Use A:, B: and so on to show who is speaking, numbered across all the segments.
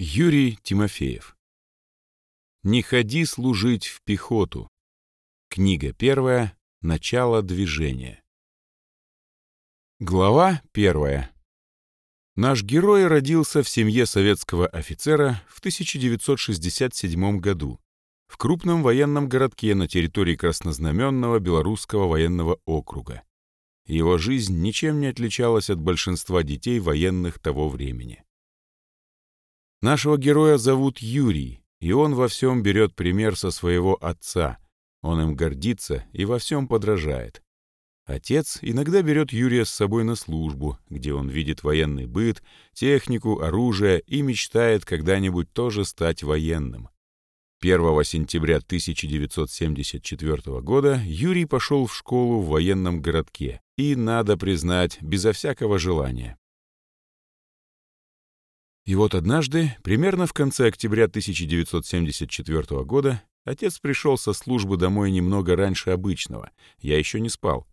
A: Юрий Тимофеев. «Не ходи служить в пехоту». Книга первая. Начало движения. Глава первая. Наш герой родился в семье советского офицера в 1967 году в крупном военном городке на территории краснознаменного Белорусского военного округа. Его жизнь ничем не отличалась от большинства детей военных того времени. Нашего героя зовут Юрий, и он во всем берет пример со своего отца. Он им гордится и во всем подражает. Отец иногда берет Юрия с собой на службу, где он видит военный быт, технику, оружие и мечтает когда-нибудь тоже стать военным. 1 сентября 1974 года Юрий пошел в школу в военном городке и, надо признать, безо всякого желания. И вот однажды, примерно в конце октября 1974 года, отец пришел со службы домой немного раньше обычного. Я еще не спал.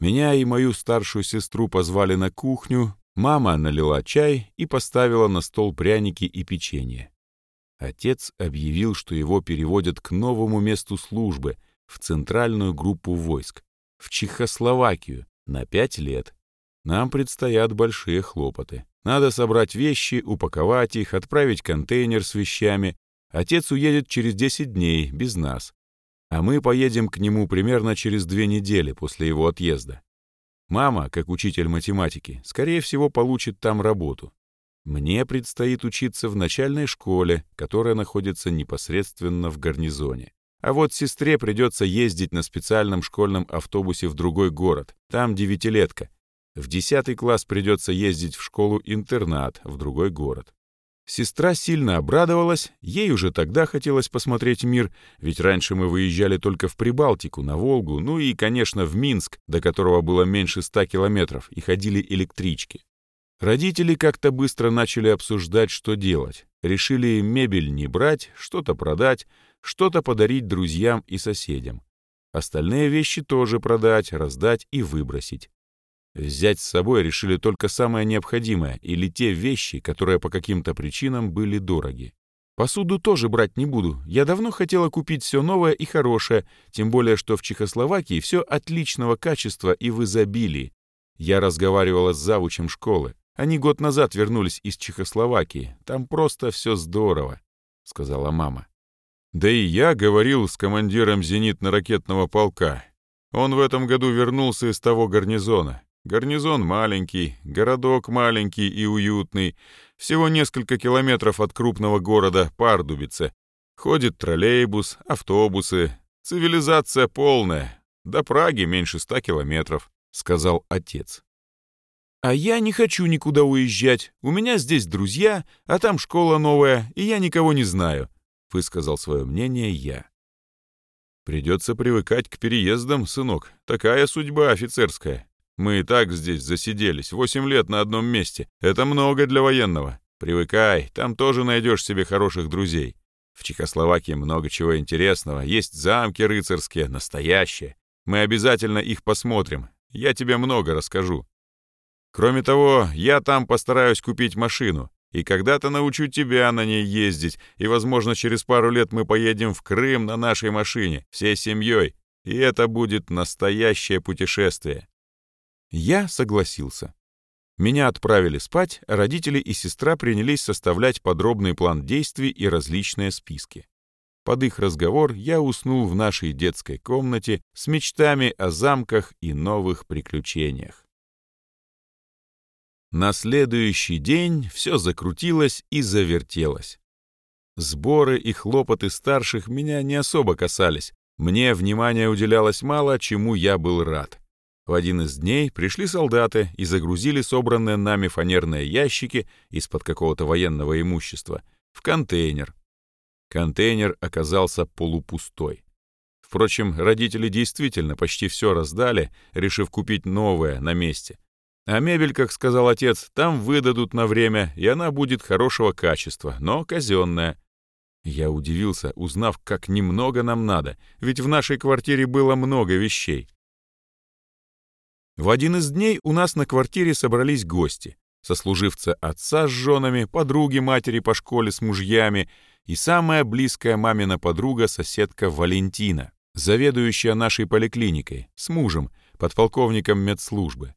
A: Меня и мою старшую сестру позвали на кухню, мама налила чай и поставила на стол пряники и печенье. Отец объявил, что его переводят к новому месту службы, в центральную группу войск, в Чехословакию, на пять лет. Нам предстоят большие хлопоты. Надо собрать вещи, упаковать их, отправить контейнер с вещами. Отец уедет через 10 дней, без нас. А мы поедем к нему примерно через две недели после его отъезда. Мама, как учитель математики, скорее всего, получит там работу. Мне предстоит учиться в начальной школе, которая находится непосредственно в гарнизоне. А вот сестре придется ездить на специальном школьном автобусе в другой город. Там девятилетка. В десятый класс придется ездить в школу-интернат в другой город. Сестра сильно обрадовалась, ей уже тогда хотелось посмотреть мир, ведь раньше мы выезжали только в Прибалтику, на Волгу, ну и, конечно, в Минск, до которого было меньше ста километров, и ходили электрички. Родители как-то быстро начали обсуждать, что делать. Решили мебель не брать, что-то продать, что-то подарить друзьям и соседям. Остальные вещи тоже продать, раздать и выбросить. Взять с собой решили только самое необходимое или те вещи, которые по каким-то причинам были дороги. Посуду тоже брать не буду. Я давно хотела купить все новое и хорошее, тем более, что в Чехословакии все отличного качества и в изобилии. Я разговаривала с завучем школы. Они год назад вернулись из Чехословакии. Там просто все здорово, — сказала мама. Да и я говорил с командиром зенитно-ракетного полка. Он в этом году вернулся из того гарнизона. Гарнизон маленький, городок маленький и уютный, всего несколько километров от крупного города Пардубице. Ходит троллейбус, автобусы, цивилизация полная. До Праги меньше ста километров, сказал отец. А я не хочу никуда уезжать. У меня здесь друзья, а там школа новая, и я никого не знаю, высказал свое мнение я. Придется привыкать к переездам, сынок. Такая судьба офицерская. Мы и так здесь засиделись, восемь лет на одном месте. Это много для военного. Привыкай, там тоже найдешь себе хороших друзей. В Чехословакии много чего интересного. Есть замки рыцарские, настоящие. Мы обязательно их посмотрим. Я тебе много расскажу. Кроме того, я там постараюсь купить машину. И когда-то научу тебя на ней ездить. И, возможно, через пару лет мы поедем в Крым на нашей машине, всей семьей. И это будет настоящее путешествие. Я согласился. Меня отправили спать, а родители и сестра принялись составлять подробный план действий и различные списки. Под их разговор я уснул в нашей детской комнате с мечтами о замках и новых приключениях. На следующий день все закрутилось и завертелось. Сборы и хлопоты старших меня не особо касались. Мне внимания уделялось мало, чему я был рад. В один из дней пришли солдаты и загрузили собранные нами фанерные ящики из-под какого-то военного имущества в контейнер. Контейнер оказался полупустой. Впрочем, родители действительно почти все раздали, решив купить новое на месте. А мебель, как сказал отец, там выдадут на время, и она будет хорошего качества, но казенная. Я удивился, узнав, как немного нам надо, ведь в нашей квартире было много вещей. В один из дней у нас на квартире собрались гости. сослуживца отца с женами, подруги матери по школе с мужьями и самая близкая мамина подруга, соседка Валентина, заведующая нашей поликлиникой, с мужем, подполковником медслужбы.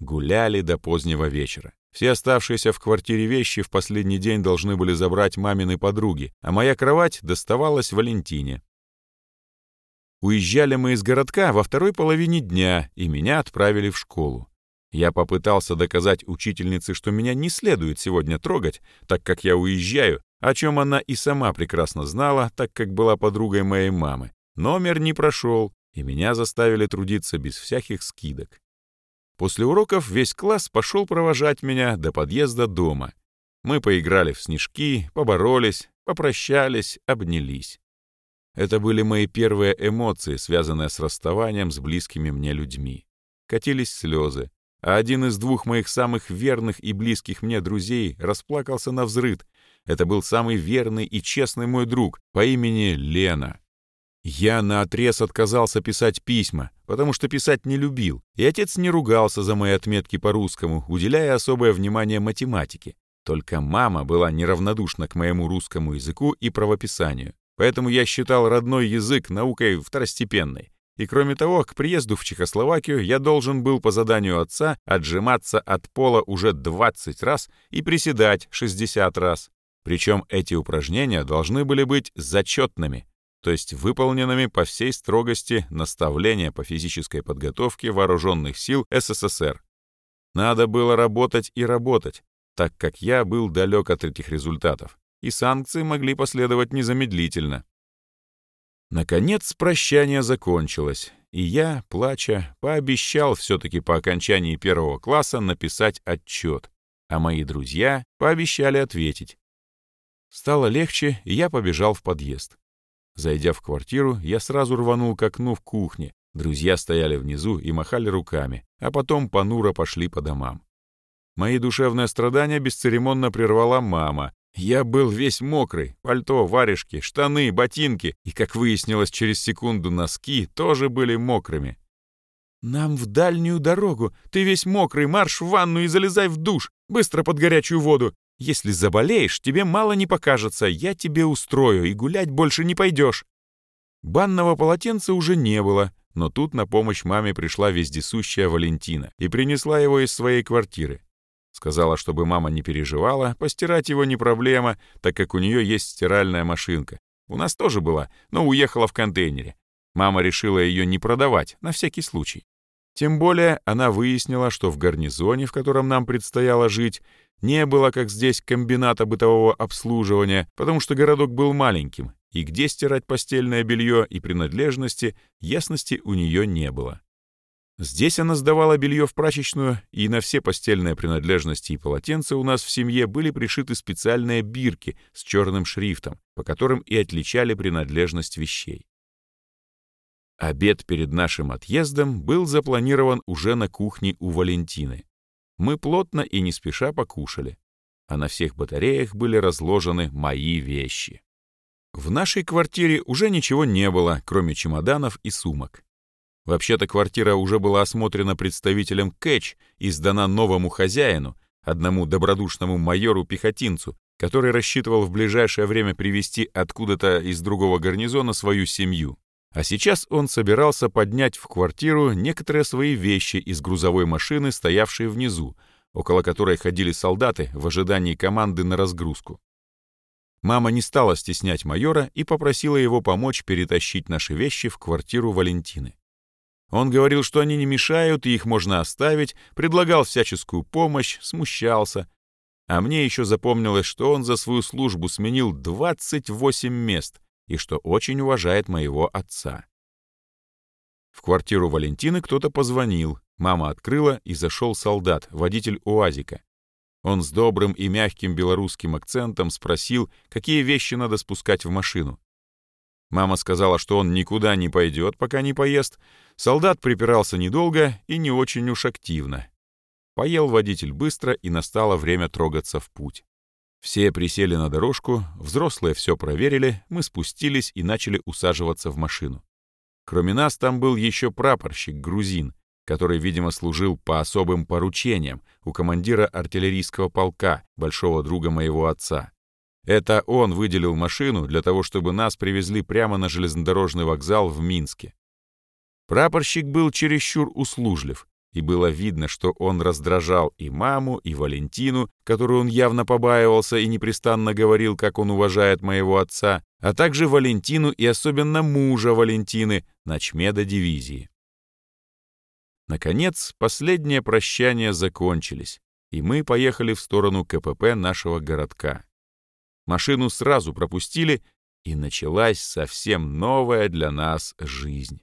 A: Гуляли до позднего вечера. Все оставшиеся в квартире вещи в последний день должны были забрать мамины подруги, а моя кровать доставалась Валентине. Уезжали мы из городка во второй половине дня, и меня отправили в школу. Я попытался доказать учительнице, что меня не следует сегодня трогать, так как я уезжаю, о чем она и сама прекрасно знала, так как была подругой моей мамы. Номер не прошел, и меня заставили трудиться без всяких скидок. После уроков весь класс пошел провожать меня до подъезда дома. Мы поиграли в снежки, поборолись, попрощались, обнялись. Это были мои первые эмоции, связанные с расставанием с близкими мне людьми. Катились слезы, а один из двух моих самых верных и близких мне друзей расплакался на взрыд. Это был самый верный и честный мой друг по имени Лена. Я наотрез отказался писать письма, потому что писать не любил, и отец не ругался за мои отметки по-русскому, уделяя особое внимание математике. Только мама была неравнодушна к моему русскому языку и правописанию. Поэтому я считал родной язык наукой второстепенной. И кроме того, к приезду в Чехословакию я должен был по заданию отца отжиматься от пола уже 20 раз и приседать 60 раз. Причем эти упражнения должны были быть зачетными, то есть выполненными по всей строгости наставления по физической подготовке вооруженных сил СССР. Надо было работать и работать, так как я был далек от этих результатов и санкции могли последовать незамедлительно. Наконец прощание закончилось, и я, плача, пообещал все-таки по окончании первого класса написать отчет, а мои друзья пообещали ответить. Стало легче, и я побежал в подъезд. Зайдя в квартиру, я сразу рванул к окну в кухне. Друзья стояли внизу и махали руками, а потом понуро пошли по домам. Мои душевные страдания бесцеремонно прервала мама, я был весь мокрый, пальто, варежки, штаны, ботинки и, как выяснилось через секунду, носки тоже были мокрыми. «Нам в дальнюю дорогу. Ты весь мокрый, марш в ванну и залезай в душ. Быстро под горячую воду. Если заболеешь, тебе мало не покажется. Я тебе устрою, и гулять больше не пойдешь». Банного полотенца уже не было, но тут на помощь маме пришла вездесущая Валентина и принесла его из своей квартиры. Сказала, чтобы мама не переживала, постирать его не проблема, так как у нее есть стиральная машинка. У нас тоже была, но уехала в контейнере. Мама решила ее не продавать, на всякий случай. Тем более она выяснила, что в гарнизоне, в котором нам предстояло жить, не было, как здесь, комбината бытового обслуживания, потому что городок был маленьким, и где стирать постельное белье и принадлежности, ясности у нее не было. Здесь она сдавала белье в прачечную, и на все постельные принадлежности и полотенца у нас в семье были пришиты специальные бирки с черным шрифтом, по которым и отличали принадлежность вещей. Обед перед нашим отъездом был запланирован уже на кухне у Валентины. Мы плотно и не спеша покушали, а на всех батареях были разложены мои вещи. В нашей квартире уже ничего не было, кроме чемоданов и сумок. Вообще-то квартира уже была осмотрена представителем Кэтч и сдана новому хозяину, одному добродушному майору-пехотинцу, который рассчитывал в ближайшее время привести откуда-то из другого гарнизона свою семью. А сейчас он собирался поднять в квартиру некоторые свои вещи из грузовой машины, стоявшей внизу, около которой ходили солдаты в ожидании команды на разгрузку. Мама не стала стеснять майора и попросила его помочь перетащить наши вещи в квартиру Валентины. Он говорил, что они не мешают, и их можно оставить, предлагал всяческую помощь, смущался. А мне еще запомнилось, что он за свою службу сменил 28 мест и что очень уважает моего отца. В квартиру Валентины кто-то позвонил. Мама открыла, и зашел солдат, водитель УАЗика. Он с добрым и мягким белорусским акцентом спросил, какие вещи надо спускать в машину. Мама сказала, что он никуда не пойдет, пока не поест. Солдат припирался недолго и не очень уж активно. Поел водитель быстро, и настало время трогаться в путь. Все присели на дорожку, взрослые все проверили, мы спустились и начали усаживаться в машину. Кроме нас там был еще прапорщик, грузин. который, видимо, служил по особым поручениям у командира артиллерийского полка, большого друга моего отца. Это он выделил машину для того, чтобы нас привезли прямо на железнодорожный вокзал в Минске. Прапорщик был чересчур услужлив, и было видно, что он раздражал и маму, и Валентину, которую он явно побаивался и непрестанно говорил, как он уважает моего отца, а также Валентину и особенно мужа Валентины, начмеда дивизии. Наконец, последние прощания закончились, и мы поехали в сторону КПП нашего городка. Машину сразу пропустили, и началась совсем новая для нас жизнь.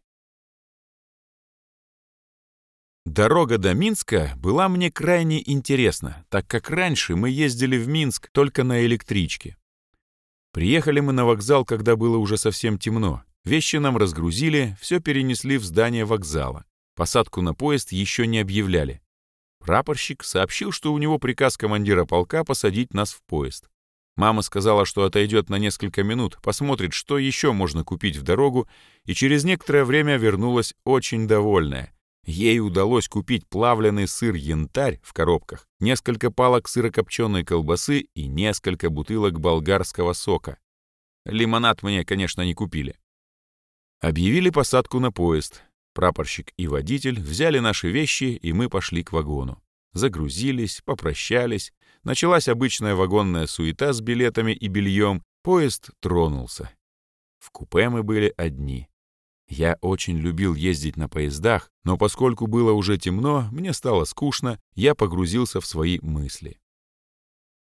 A: Дорога до Минска была мне крайне интересна, так как раньше мы ездили в Минск только на электричке. Приехали мы на вокзал, когда было уже совсем темно. Вещи нам разгрузили, все перенесли в здание вокзала. Посадку на поезд еще не объявляли. Прапорщик сообщил, что у него приказ командира полка посадить нас в поезд. Мама сказала, что отойдет на несколько минут, посмотрит, что еще можно купить в дорогу, и через некоторое время вернулась очень довольная — Ей удалось купить плавленый сыр-янтарь в коробках, несколько палок сырокопченой колбасы и несколько бутылок болгарского сока. Лимонад мне, конечно, не купили. Объявили посадку на поезд. Прапорщик и водитель взяли наши вещи, и мы пошли к вагону. Загрузились, попрощались. Началась обычная вагонная суета с билетами и бельем. Поезд тронулся. В купе мы были одни. Я очень любил ездить на поездах, но поскольку было уже темно, мне стало скучно, я погрузился в свои мысли.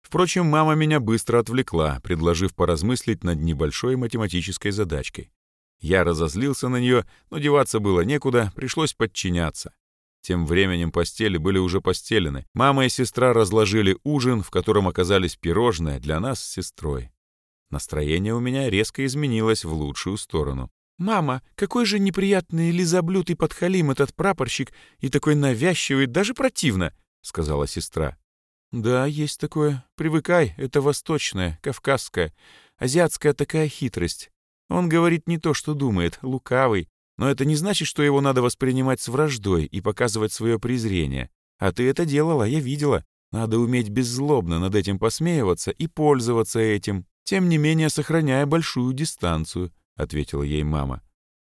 A: Впрочем, мама меня быстро отвлекла, предложив поразмыслить над небольшой математической задачкой. Я разозлился на нее, но деваться было некуда, пришлось подчиняться. Тем временем постели были уже постелены. Мама и сестра разложили ужин, в котором оказались пирожные для нас с сестрой. Настроение у меня резко изменилось в лучшую сторону. «Мама, какой же неприятный лизоблюд и подхалим этот прапорщик, и такой навязчивый, даже противно», — сказала сестра. «Да, есть такое. Привыкай, это восточная, кавказская, азиатская такая хитрость. Он говорит не то, что думает, лукавый, но это не значит, что его надо воспринимать с враждой и показывать свое презрение. А ты это делала, я видела. Надо уметь беззлобно над этим посмеиваться и пользоваться этим, тем не менее сохраняя большую дистанцию. — ответила ей мама.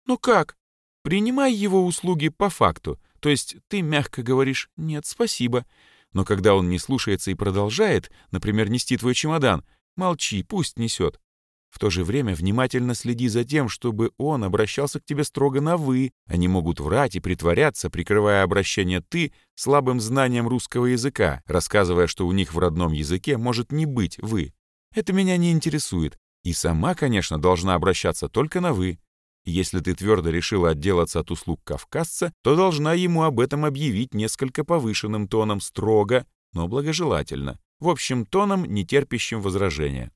A: «Ну как? Принимай его услуги по факту. То есть ты мягко говоришь «нет, спасибо». Но когда он не слушается и продолжает, например, нести твой чемодан, молчи, пусть несет. В то же время внимательно следи за тем, чтобы он обращался к тебе строго на «вы». Они могут врать и притворяться, прикрывая обращение «ты» слабым знанием русского языка, рассказывая, что у них в родном языке может не быть «вы». Это меня не интересует. И сама, конечно, должна обращаться только на «вы». Если ты твердо решила отделаться от услуг кавказца, то должна ему об этом объявить несколько повышенным тоном, строго, но благожелательно. В общем, тоном, не терпящим возражения.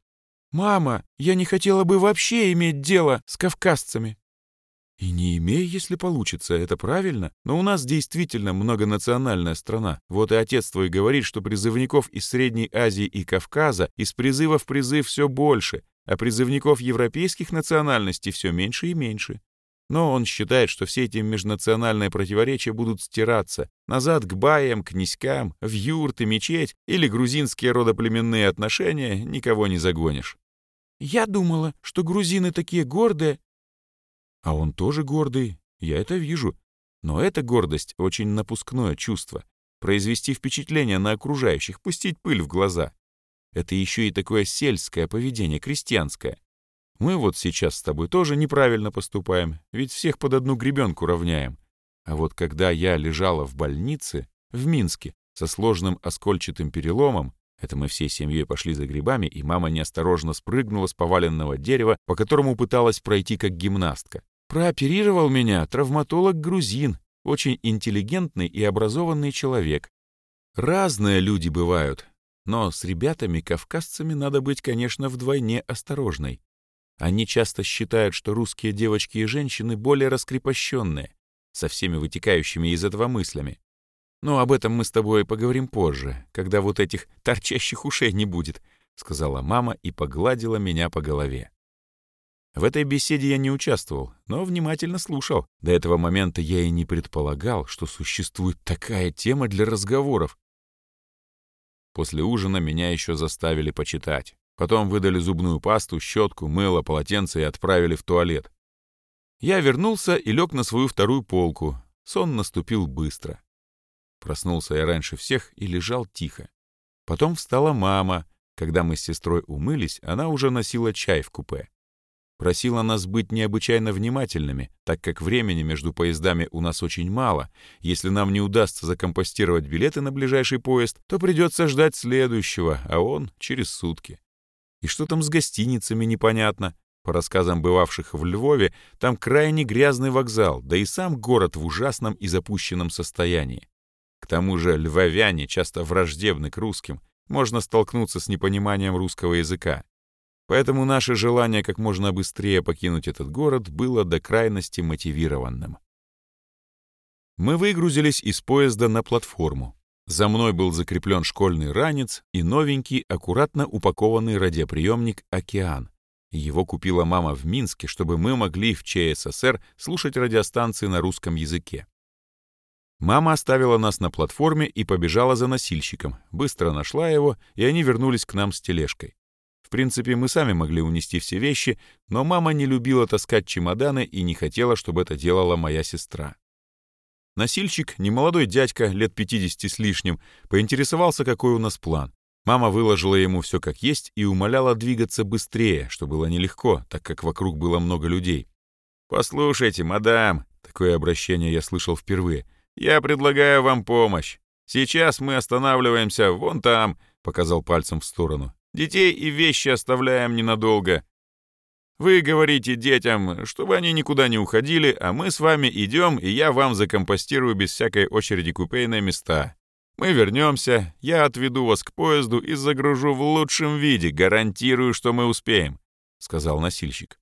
A: «Мама, я не хотела бы вообще иметь дело с кавказцами». «И не имей, если получится, это правильно. Но у нас действительно многонациональная страна. Вот и отец твой говорит, что призывников из Средней Азии и Кавказа из призыва в призыв все больше, а призывников европейских национальностей все меньше и меньше. Но он считает, что все эти межнациональные противоречия будут стираться назад к баям, князькам, в юрты, мечеть или грузинские родоплеменные отношения никого не загонишь. Я думала, что грузины такие гордые. А он тоже гордый, я это вижу. Но эта гордость — очень напускное чувство. Произвести впечатление на окружающих, пустить пыль в глаза. Это еще и такое сельское поведение, крестьянское. Мы вот сейчас с тобой тоже неправильно поступаем, ведь всех под одну гребенку равняем. А вот когда я лежала в больнице, в Минске, со сложным оскольчатым переломом, это мы всей семьей пошли за грибами, и мама неосторожно спрыгнула с поваленного дерева, по которому пыталась пройти как гимнастка. Прооперировал меня травматолог-грузин, очень интеллигентный и образованный человек. Разные люди бывают, но с ребятами-кавказцами надо быть, конечно, вдвойне осторожной. Они часто считают, что русские девочки и женщины более раскрепощенные, со всеми вытекающими из этого мыслями. Но об этом мы с тобой поговорим позже, когда вот этих торчащих ушей не будет, — сказала мама и погладила меня по голове. В этой беседе я не участвовал, но внимательно слушал. До этого момента я и не предполагал, что существует такая тема для разговоров. После ужина меня еще заставили почитать. Потом выдали зубную пасту, щетку, мыло, полотенце и отправили в туалет. Я вернулся и лег на свою вторую полку. Сон наступил быстро. Проснулся я раньше всех и лежал тихо. Потом встала мама. Когда мы с сестрой умылись, она уже носила чай в купе. Просила нас быть необычайно внимательными, так как времени между поездами у нас очень мало. Если нам не удастся закомпостировать билеты на ближайший поезд, то придется ждать следующего, а он через сутки. И что там с гостиницами, непонятно. По рассказам бывавших в Львове, там крайне грязный вокзал, да и сам город в ужасном и запущенном состоянии. К тому же львовяне часто враждебны к русским, можно столкнуться с непониманием русского языка. Поэтому наше желание как можно быстрее покинуть этот город было до крайности мотивированным. Мы выгрузились из поезда на платформу. За мной был закреплен школьный ранец и новенький, аккуратно упакованный радиоприемник «Океан». Его купила мама в Минске, чтобы мы могли в ЧССР слушать радиостанции на русском языке. Мама оставила нас на платформе и побежала за носильщиком, быстро нашла его, и они вернулись к нам с тележкой. В принципе, мы сами могли унести все вещи, но мама не любила таскать чемоданы и не хотела, чтобы это делала моя сестра. Носильщик, немолодой дядька, лет 50 с лишним, поинтересовался, какой у нас план. Мама выложила ему все как есть и умоляла двигаться быстрее, что было нелегко, так как вокруг было много людей. «Послушайте, мадам», — такое обращение я слышал впервые, «я предлагаю вам помощь. Сейчас мы останавливаемся вон там», — показал пальцем в сторону. Детей и вещи оставляем ненадолго. Вы говорите детям, чтобы они никуда не уходили, а мы с вами идем, и я вам закомпостирую без всякой очереди купейные места. Мы вернемся, я отведу вас к поезду и загружу в лучшем виде, гарантирую, что мы успеем», — сказал носильщик.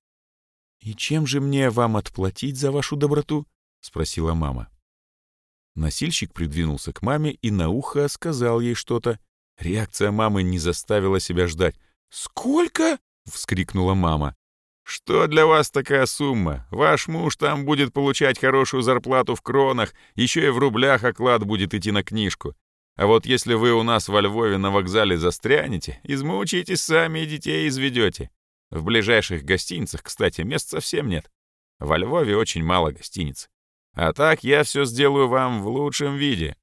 A: «И чем же мне вам отплатить за вашу доброту?» — спросила мама. Носильщик придвинулся к маме и на ухо сказал ей что-то. Реакция мамы не заставила себя ждать. «Сколько?» — вскрикнула мама. «Что для вас такая сумма? Ваш муж там будет получать хорошую зарплату в кронах, еще и в рублях оклад будет идти на книжку. А вот если вы у нас во Львове на вокзале застрянете, измучаетесь сами и детей изведете. В ближайших гостиницах, кстати, мест совсем нет. Во Львове очень мало гостиниц. А так я все сделаю вам в лучшем виде.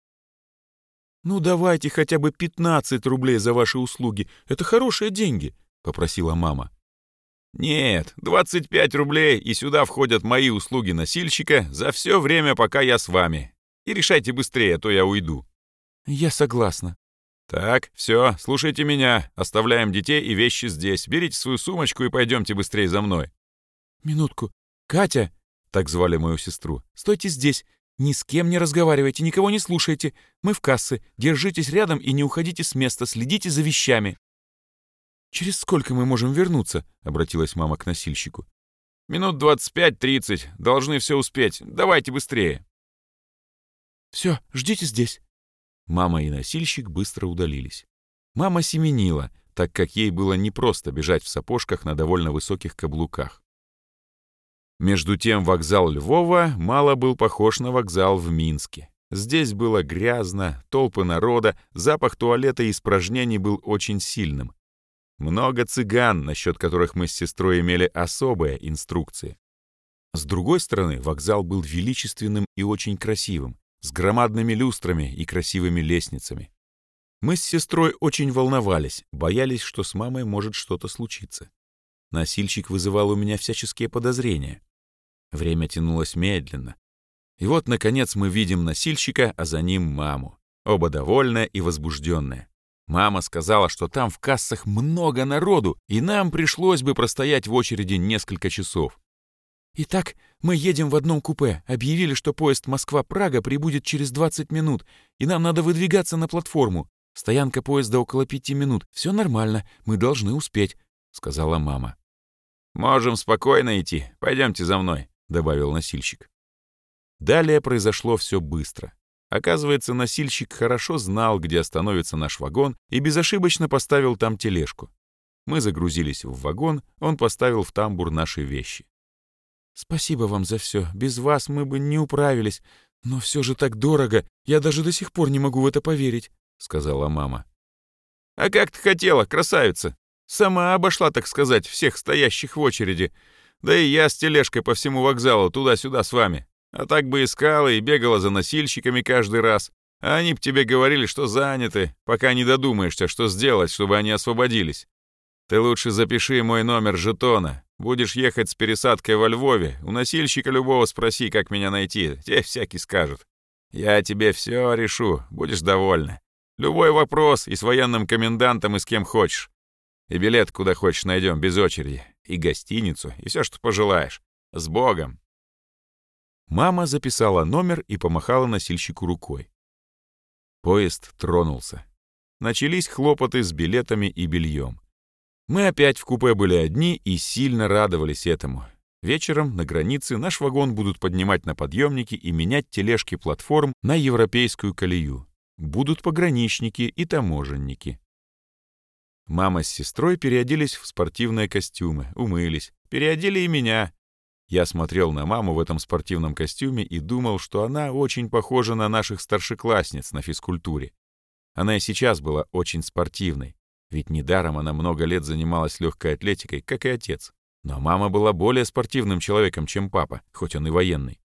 A: «Ну давайте хотя бы 15 рублей за ваши услуги. Это хорошие деньги», — попросила мама. «Нет, 25 рублей, и сюда входят мои услуги носильщика за все время, пока я с вами. И решайте быстрее, а то я уйду». «Я согласна». «Так, все, слушайте меня. Оставляем детей и вещи здесь. Берите свою сумочку и пойдемте быстрее за мной».
B: «Минутку. Катя!» — так звали мою сестру. «Стойте здесь. Ни с кем не разговаривайте, никого не слушайте. Мы в кассы. Держитесь рядом и не уходите с места, следите за вещами». «Через сколько мы можем вернуться?» — обратилась мама к носильщику.
A: «Минут двадцать пять-тридцать. Должны все успеть. Давайте быстрее».
B: «Все, ждите здесь».
A: Мама и носильщик быстро удалились. Мама семенила, так как ей было непросто бежать в сапожках на довольно высоких каблуках. Между тем вокзал Львова мало был похож на вокзал в Минске. Здесь было грязно, толпы народа, запах туалета и испражнений был очень сильным. Много цыган, насчет которых мы с сестрой имели особые инструкции. С другой стороны, вокзал был величественным и очень красивым, с громадными люстрами и красивыми лестницами. Мы с сестрой очень волновались, боялись, что с мамой может что-то случиться. Носильщик вызывал у меня всяческие подозрения. Время тянулось медленно. И вот, наконец, мы видим носильщика, а за ним маму. Оба довольные и возбужденные. Мама сказала, что там в кассах много народу, и нам пришлось бы простоять в очереди несколько часов.
B: «Итак, мы едем в одном купе. Объявили, что поезд Москва-Прага прибудет через 20 минут, и нам надо выдвигаться на платформу. Стоянка поезда около пяти минут. Все нормально, мы должны успеть», — сказала мама.
A: «Можем спокойно идти. Пойдемте за мной», добавил носильщик. Далее произошло все быстро. Оказывается, носильщик хорошо знал, где остановится наш вагон, и безошибочно поставил там тележку. Мы загрузились в вагон, он поставил в тамбур наши вещи.
B: «Спасибо вам за все. Без вас мы бы не управились. Но все же так дорого. Я даже до сих пор не могу в это поверить», — сказала мама.
A: «А как ты хотела, красавица? Сама обошла, так сказать, всех стоящих в очереди. Да и я с тележкой по всему вокзалу туда-сюда с вами. А так бы искала и бегала за носильщиками каждый раз. А они б тебе говорили, что заняты, пока не додумаешься, что сделать, чтобы они освободились. Ты лучше запиши мой номер жетона. Будешь ехать с пересадкой во Львове, у носильщика любого спроси, как меня найти, тебе всякий скажет. Я тебе все решу, будешь довольна. Любой вопрос и с военным комендантом, и с кем хочешь. И билет куда хочешь найдем, без очереди. И гостиницу, и все, что пожелаешь. С Богом!»
B: Мама записала номер и помахала носильщику рукой. Поезд тронулся. Начались хлопоты с билетами и бельем. Мы опять в купе были одни и сильно радовались этому. Вечером на границе наш вагон будут поднимать на подъемники и менять тележки платформ на европейскую колею. Будут пограничники и таможенники. Мама с сестрой переоделись в спортивные костюмы, умылись, переодели и меня. Я смотрел на маму в этом спортивном костюме и думал, что она очень похожа на наших старшеклассниц на физкультуре. Она и сейчас была очень спортивной. Ведь недаром она много лет занималась легкой атлетикой, как и отец. Но мама была более спортивным человеком, чем папа, хоть он и военный.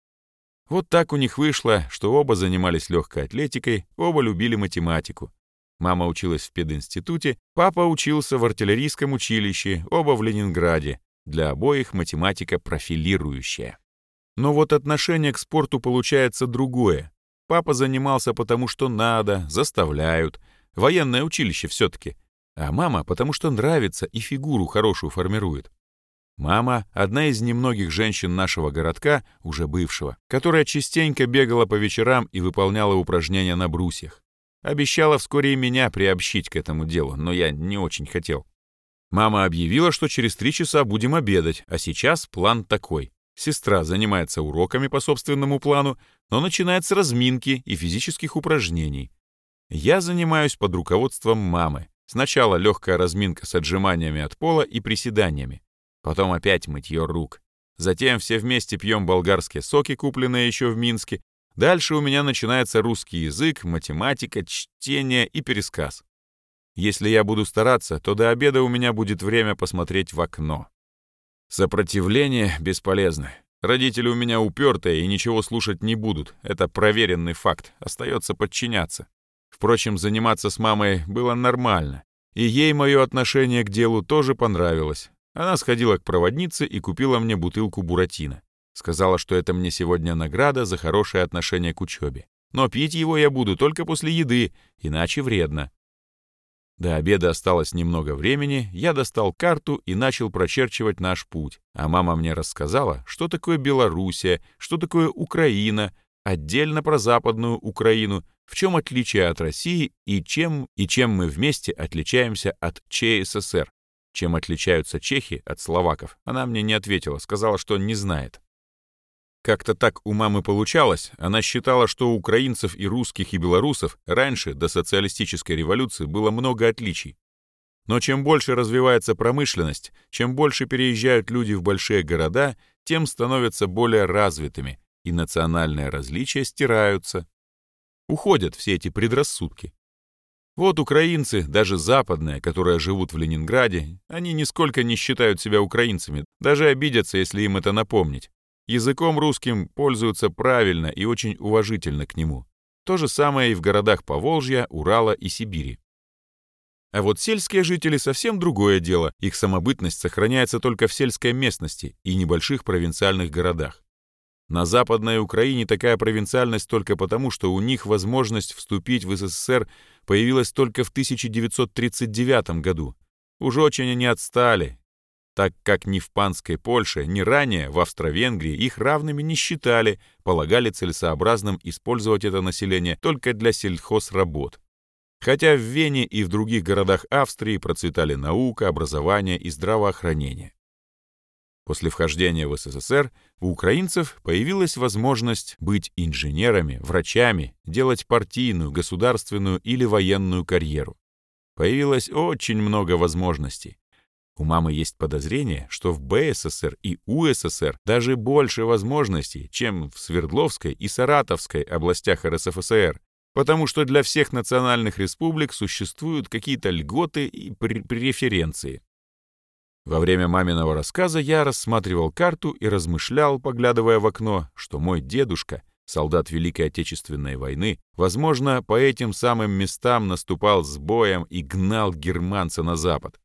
B: Вот так у них вышло, что оба занимались легкой атлетикой, оба любили математику. Мама училась в пединституте, папа учился в артиллерийском училище, оба в Ленинграде. Для обоих математика профилирующая. Но вот отношение к спорту получается другое. Папа занимался потому, что надо, заставляют. Военное училище все-таки. А мама, потому что нравится и фигуру хорошую формирует. Мама — одна из немногих женщин нашего городка, уже бывшего, которая частенько бегала по вечерам и выполняла упражнения на брусьях. Обещала вскоре и меня приобщить к этому делу, но я не очень хотел. Мама объявила, что через три часа будем обедать, а сейчас план такой. Сестра занимается уроками по собственному плану, но начинает с разминки и физических упражнений. Я занимаюсь под руководством мамы. Сначала легкая разминка с отжиманиями от пола и приседаниями. Потом опять мытье рук. Затем все вместе пьем болгарские соки, купленные еще в Минске. Дальше у меня начинается русский язык, математика, чтение и пересказ. Если я буду стараться, то до обеда у меня будет время посмотреть в окно. Сопротивление бесполезно. Родители у меня упертые и ничего слушать не будут. Это проверенный факт. Остается подчиняться. Впрочем, заниматься с мамой было нормально, и ей мое отношение к делу тоже понравилось. Она сходила к проводнице и купила мне бутылку буратино. Сказала, что это мне сегодня награда за хорошее отношение к учебе. Но пить его я буду только после еды, иначе вредно. До обеда осталось немного времени, я достал карту и начал прочерчивать наш путь. А мама мне рассказала, что такое Белоруссия, что такое Украина, отдельно про Западную Украину, в чем отличие от России и чем, и чем мы вместе отличаемся от ЧССР. Чем отличаются чехи от словаков, она мне не ответила, сказала, что не знает. Как-то так у мамы получалось, она считала, что у украинцев и русских и белорусов раньше, до социалистической революции, было много отличий. Но чем больше развивается промышленность, чем больше переезжают люди в большие города, тем становятся более развитыми, и национальные различия стираются. Уходят все эти предрассудки. Вот украинцы, даже западные, которые живут в Ленинграде, они нисколько не считают себя украинцами, даже обидятся, если им это напомнить. Языком русским пользуются правильно и очень уважительно к нему. То же самое и в городах Поволжья, Урала и Сибири. А вот сельские жители совсем другое дело, их самобытность сохраняется только в сельской местности и небольших провинциальных городах. На Западной Украине такая провинциальность только потому, что у них возможность вступить в СССР появилась только в 1939 году. Уже очень они отстали, так как ни в Панской Польше, ни ранее в Австро-Венгрии их равными не считали, полагали целесообразным использовать это население только для сельхозработ. Хотя в Вене и в других городах Австрии процветали наука, образование и здравоохранение. После вхождения в СССР у украинцев появилась возможность быть инженерами, врачами, делать партийную, государственную или военную карьеру. Появилось очень много возможностей.
A: У мамы есть подозрение, что в БССР и УССР даже больше возможностей, чем в Свердловской и Саратовской областях РСФСР, потому что для всех национальных республик существуют какие-то льготы и преференции. Во время маминого рассказа я рассматривал карту и размышлял, поглядывая в окно, что мой дедушка, солдат Великой Отечественной войны, возможно, по этим самым местам наступал с боем и гнал германца на запад.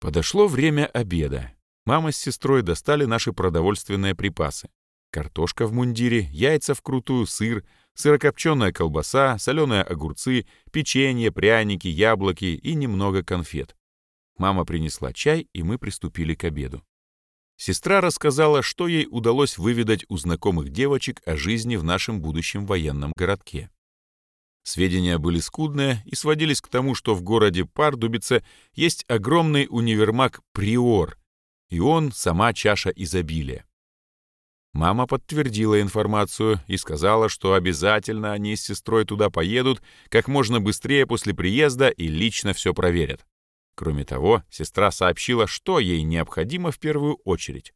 A: Подошло время обеда. Мама с сестрой достали наши продовольственные припасы. Картошка в мундире, яйца вкрутую, сыр, сырокопченая колбаса, соленые огурцы, печенье, пряники, яблоки и немного конфет. Мама принесла чай, и мы приступили к обеду. Сестра рассказала, что ей удалось выведать у знакомых девочек о жизни в нашем будущем военном городке. Сведения были скудные и сводились к тому, что в городе Пардубице есть огромный универмаг «Приор», и он — сама чаша изобилия. Мама подтвердила информацию и сказала, что обязательно они с сестрой туда поедут как можно быстрее после приезда и лично все проверят. Кроме того, сестра сообщила, что ей необходимо в первую очередь.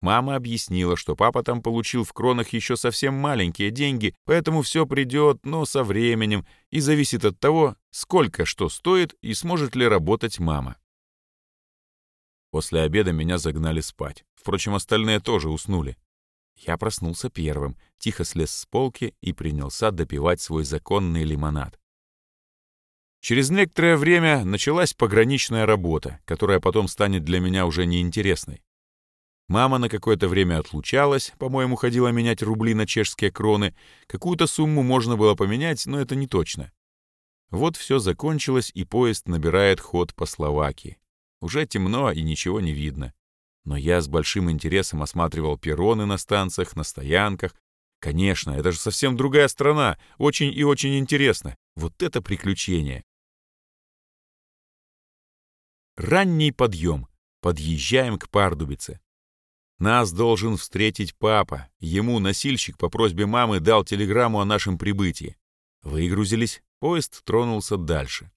A: Мама объяснила, что папа там получил в кронах еще совсем маленькие деньги, поэтому все придет, но со временем, и зависит от того, сколько что стоит и сможет ли работать мама. После обеда меня загнали спать. Впрочем, остальные тоже уснули. Я проснулся первым, тихо слез с полки и принялся допивать свой законный лимонад. Через некоторое время началась пограничная работа, которая потом станет для меня уже неинтересной. Мама на какое-то время отлучалась, по-моему, ходила менять рубли на чешские кроны. Какую-то сумму можно было поменять, но это не точно. Вот все закончилось, и поезд набирает ход по Словакии. Уже темно, и ничего не видно. Но я с большим интересом осматривал перроны на станциях, на стоянках. Конечно, это же совсем другая страна, очень и очень интересно. Вот это приключение. Ранний подъем. Подъезжаем к Пардубице. Нас должен встретить папа. Ему носильщик по просьбе мамы дал телеграмму о нашем прибытии. Выгрузились, поезд тронулся дальше.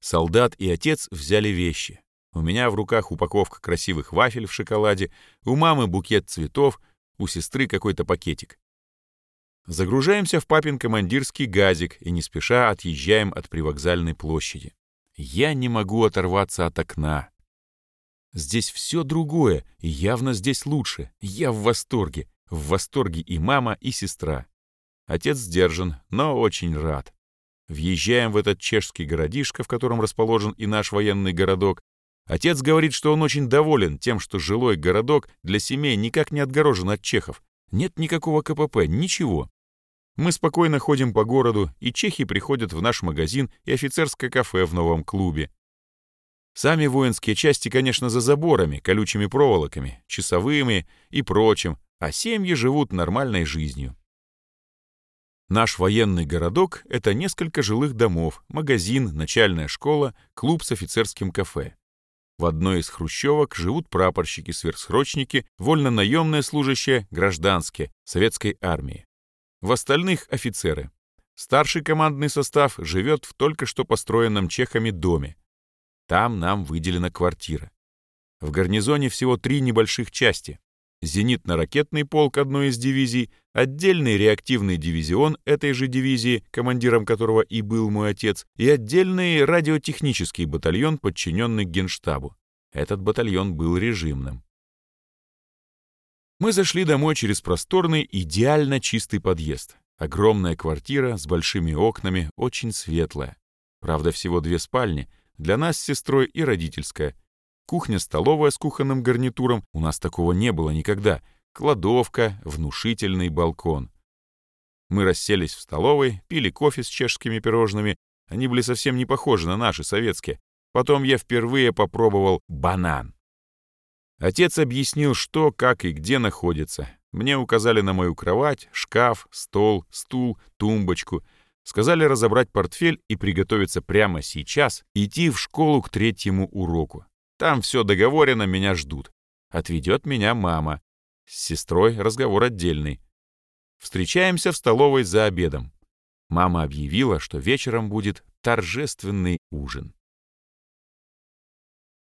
A: Солдат и отец взяли вещи. У меня в руках упаковка красивых вафель в шоколаде, у мамы букет цветов, у сестры какой-то пакетик. Загружаемся в папин командирский газик и не спеша отъезжаем от привокзальной площади. Я не могу оторваться от окна. Здесь все другое, и явно здесь лучше. Я в восторге. В восторге и мама, и сестра. Отец сдержан, но очень рад. Въезжаем в этот чешский городишко, в котором расположен и наш военный городок. Отец говорит, что он очень доволен тем, что жилой городок для семей никак не отгорожен от чехов. Нет никакого КПП, ничего. Мы спокойно ходим по городу, и чехи приходят в наш магазин и офицерское кафе в новом клубе. Сами воинские части, конечно, за заборами, колючими проволоками, часовыми и прочим, а семьи живут нормальной жизнью. Наш военный городок — это несколько жилых домов, магазин, начальная школа, клуб с офицерским кафе. В одной из хрущевок живут прапорщики, сверхсрочники, вольно-наемные служащие, гражданские, советской армии. В остальных — офицеры. Старший командный состав живет в только что построенном чехами доме, там нам выделена квартира. В гарнизоне всего три небольших части. Зенитно-ракетный полк одной из дивизий, отдельный реактивный дивизион этой же дивизии, командиром которого и был мой отец, и отдельный радиотехнический батальон, подчиненный Генштабу. Этот батальон был режимным. Мы зашли домой через просторный, идеально чистый подъезд. Огромная квартира с большими окнами, очень светлая. Правда, всего две спальни, для нас с сестрой и родительская. Кухня-столовая с кухонным гарнитуром, у нас такого не было никогда. Кладовка, внушительный балкон. Мы расселись в столовой, пили кофе с чешскими пирожными. Они были совсем не похожи на наши, советские. Потом я впервые попробовал банан. Отец объяснил, что, как и где находится. Мне указали на мою кровать, шкаф, стол, стул, тумбочку — Сказали разобрать портфель и приготовиться прямо сейчас идти в школу к третьему уроку. Там все договорено, меня ждут. Отведет меня мама. С сестрой разговор отдельный. Встречаемся в столовой за обедом. Мама объявила, что вечером будет торжественный ужин.